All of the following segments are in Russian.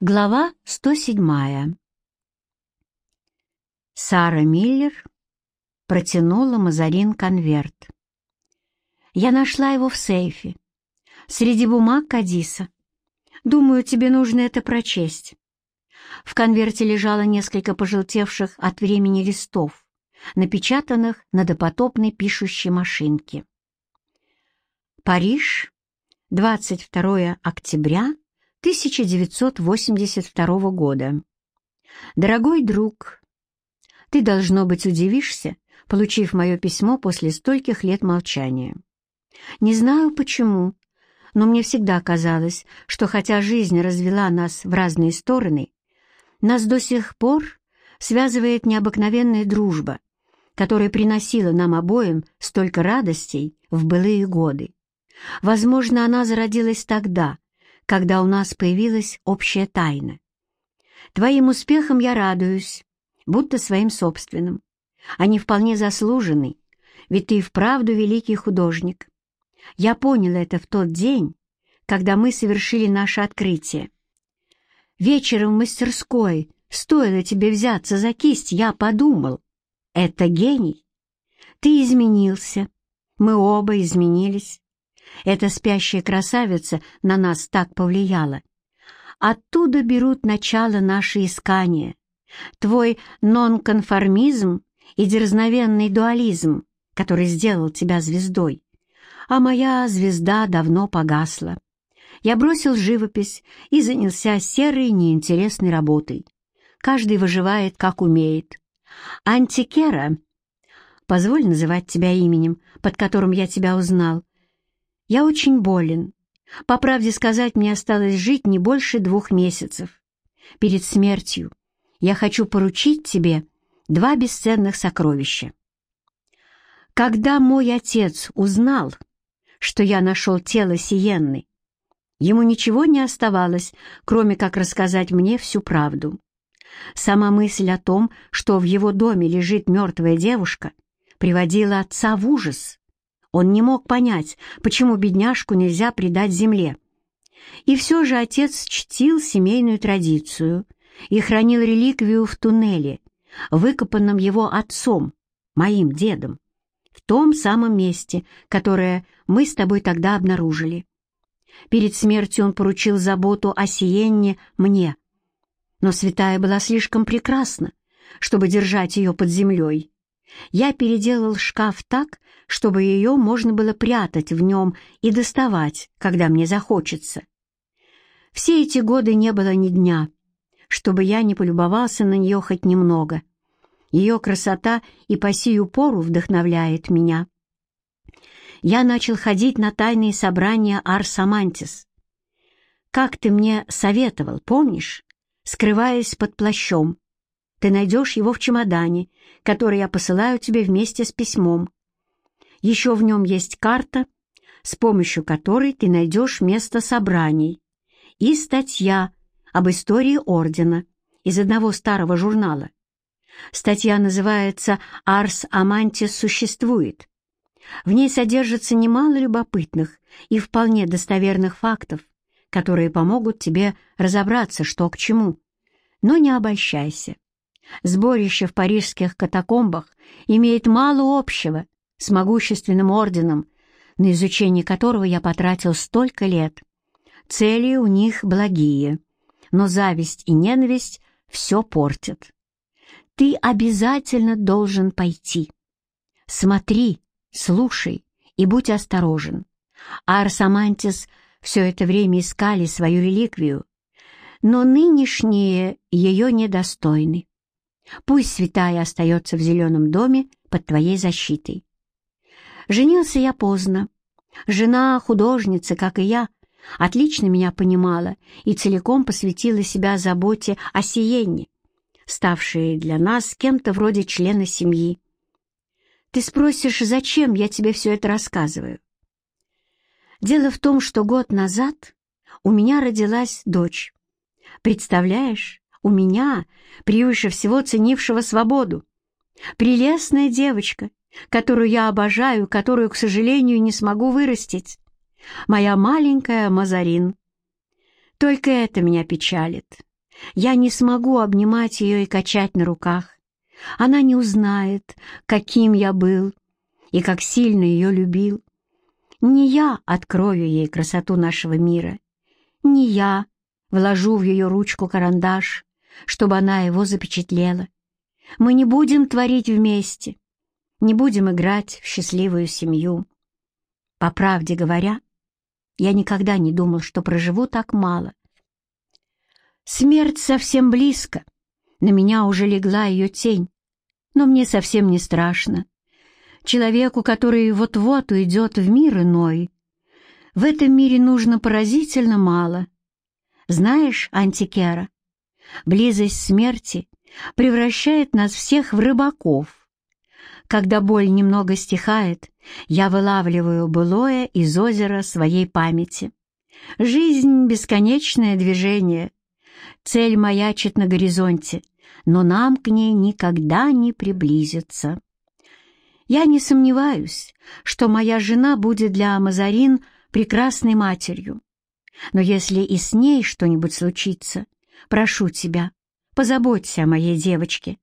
Глава 107. Сара Миллер протянула Мазарин конверт. «Я нашла его в сейфе, среди бумаг Кадиса. Думаю, тебе нужно это прочесть». В конверте лежало несколько пожелтевших от времени листов, напечатанных на допотопной пишущей машинке. Париж, 22 октября 1982 года. Дорогой друг, ты, должно быть, удивишься, получив мое письмо после стольких лет молчания. Не знаю почему, но мне всегда казалось, что хотя жизнь развела нас в разные стороны, нас до сих пор связывает необыкновенная дружба, которая приносила нам обоим столько радостей в былые годы. Возможно, она зародилась тогда, когда у нас появилась общая тайна. Твоим успехом я радуюсь, будто своим собственным. Они вполне заслужены, ведь ты и вправду великий художник. Я понял это в тот день, когда мы совершили наше открытие. Вечером в мастерской, стоило тебе взяться за кисть, я подумал, это гений. Ты изменился, мы оба изменились. Эта спящая красавица на нас так повлияла. Оттуда берут начало наши искания. Твой нонконформизм и дерзновенный дуализм, который сделал тебя звездой. А моя звезда давно погасла. Я бросил живопись и занялся серой неинтересной работой. Каждый выживает, как умеет. Антикера, позволь называть тебя именем, под которым я тебя узнал, я очень болен. По правде сказать, мне осталось жить не больше двух месяцев. Перед смертью я хочу поручить тебе два бесценных сокровища. Когда мой отец узнал, что я нашел тело Сиенны, ему ничего не оставалось, кроме как рассказать мне всю правду. Сама мысль о том, что в его доме лежит мертвая девушка, приводила отца в ужас. Он не мог понять, почему бедняжку нельзя предать земле. И все же отец чтил семейную традицию и хранил реликвию в туннеле, выкопанном его отцом, моим дедом, в том самом месте, которое мы с тобой тогда обнаружили. Перед смертью он поручил заботу о Сиенне мне, но святая была слишком прекрасна, чтобы держать ее под землей. Я переделал шкаф так, чтобы ее можно было прятать в нем и доставать, когда мне захочется. Все эти годы не было ни дня, чтобы я не полюбовался на нее хоть немного. Ее красота и по сию пору вдохновляет меня. Я начал ходить на тайные собрания Арсамантис. Как ты мне советовал, помнишь? Скрываясь под плащом. Ты найдешь его в чемодане, который я посылаю тебе вместе с письмом. Еще в нем есть карта, с помощью которой ты найдешь место собраний, и статья об истории Ордена из одного старого журнала. Статья называется «Арс Амантис существует». В ней содержится немало любопытных и вполне достоверных фактов, которые помогут тебе разобраться, что к чему. Но не обольщайся. Сборище в парижских катакомбах имеет мало общего с могущественным орденом, на изучение которого я потратил столько лет. Цели у них благие, но зависть и ненависть все портят. Ты обязательно должен пойти. Смотри, слушай и будь осторожен. Арсамантис все это время искали свою реликвию, но нынешние ее недостойны. Пусть святая остается в зеленом доме под твоей защитой. Женился я поздно. Жена художница, как и я, отлично меня понимала и целиком посвятила себя заботе о Сиенне, ставшей для нас кем-то вроде члена семьи. Ты спросишь, зачем я тебе все это рассказываю? Дело в том, что год назад у меня родилась дочь. Представляешь, у меня, превыше всего ценившего свободу. Прелестная девочка, которую я обожаю, которую, к сожалению, не смогу вырастить. Моя маленькая Мазарин. Только это меня печалит. Я не смогу обнимать ее и качать на руках. Она не узнает, каким я был и как сильно ее любил. Не я открою ей красоту нашего мира, не я вложу в ее ручку карандаш, чтобы она его запечатлела. Мы не будем творить вместе, не будем играть в счастливую семью. По правде говоря, я никогда не думал, что проживу так мало. Смерть совсем близко, на меня уже легла ее тень, но мне совсем не страшно. Человеку, который вот-вот уйдет в мир иной, в этом мире нужно поразительно мало. Знаешь, Антикера, близость смерти превращает нас всех в рыбаков. Когда боль немного стихает, я вылавливаю былое из озера своей памяти. Жизнь — бесконечное движение. Цель маячит на горизонте, но нам к ней никогда не приблизиться. Я не сомневаюсь, что моя жена будет для Мазарин прекрасной матерью. Но если и с ней что-нибудь случится, прошу тебя, позаботься о моей девочке.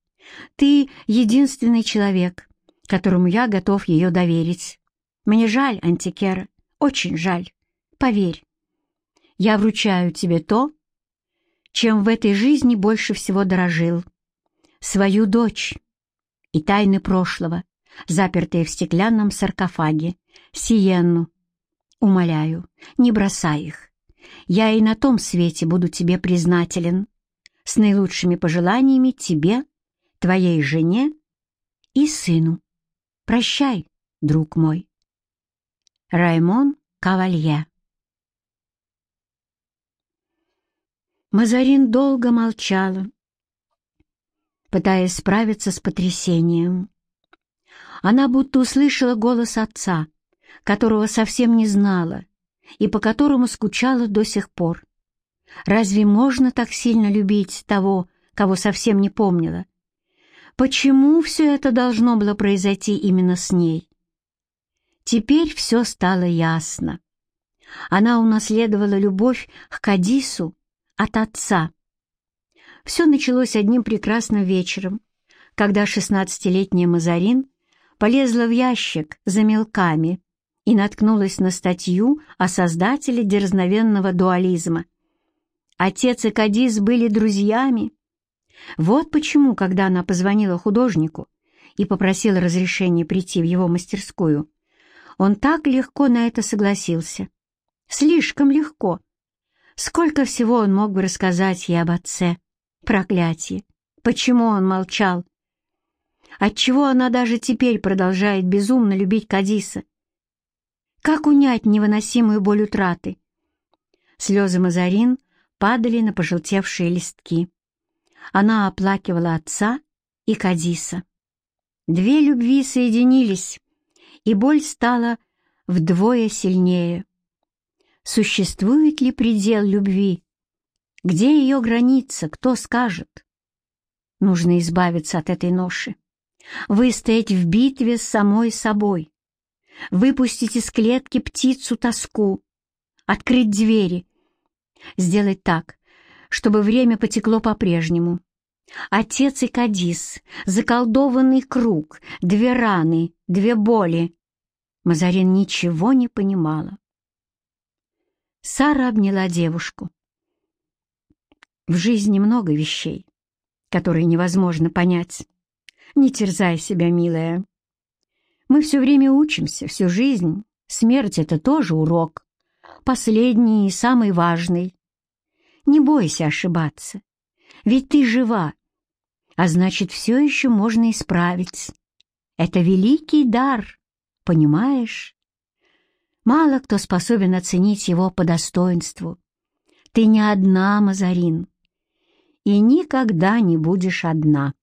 Ты единственный человек, которому я готов ее доверить. Мне жаль, Антикера, очень жаль. Поверь, я вручаю тебе то, чем в этой жизни больше всего дорожил. Свою дочь и тайны прошлого, запертые в стеклянном саркофаге, Сиенну. Умоляю, не бросай их. Я и на том свете буду тебе признателен. С наилучшими пожеланиями тебе, твоей жене и сыну. Прощай, друг мой. Раймон Кавалье Мазарин долго молчала, пытаясь справиться с потрясением. Она будто услышала голос отца, которого совсем не знала и по которому скучала до сих пор. Разве можно так сильно любить того, кого совсем не помнила? Почему все это должно было произойти именно с ней? Теперь все стало ясно. Она унаследовала любовь к Кадису от отца. Все началось одним прекрасным вечером, когда шестнадцатилетняя Мазарин полезла в ящик за мелками и наткнулась на статью о создателе дерзновенного дуализма. Отец и Кадис были друзьями, вот почему, когда она позвонила художнику и попросила разрешения прийти в его мастерскую, он так легко на это согласился. Слишком легко. Сколько всего он мог бы рассказать ей об отце. Проклятие! Почему он молчал? Отчего она даже теперь продолжает безумно любить Кадиса? Как унять невыносимую боль утраты? Слезы Мазарин падали на пожелтевшие листки она оплакивала отца и Кадиса. Две любви соединились, и боль стала вдвое сильнее. Существует ли предел любви? Где ее граница, кто скажет? Нужно избавиться от этой ноши, выстоять в битве с самой собой, выпустить из клетки птицу тоску, открыть двери, сделать так, чтобы время потекло по-прежнему. Отец и Кадис, заколдованный круг, две раны, две боли. Мазарин ничего не понимала. Сара обняла девушку. В жизни много вещей, которые невозможно понять. Не терзай себя, милая. Мы все время учимся, всю жизнь. Смерть — это тоже урок. Последний и самый важный. Не бойся ошибаться, ведь ты жива, а значит, все еще можно исправить. Это великий дар, понимаешь? Мало кто способен оценить его по достоинству. Ты не одна, Мазарин, и никогда не будешь одна.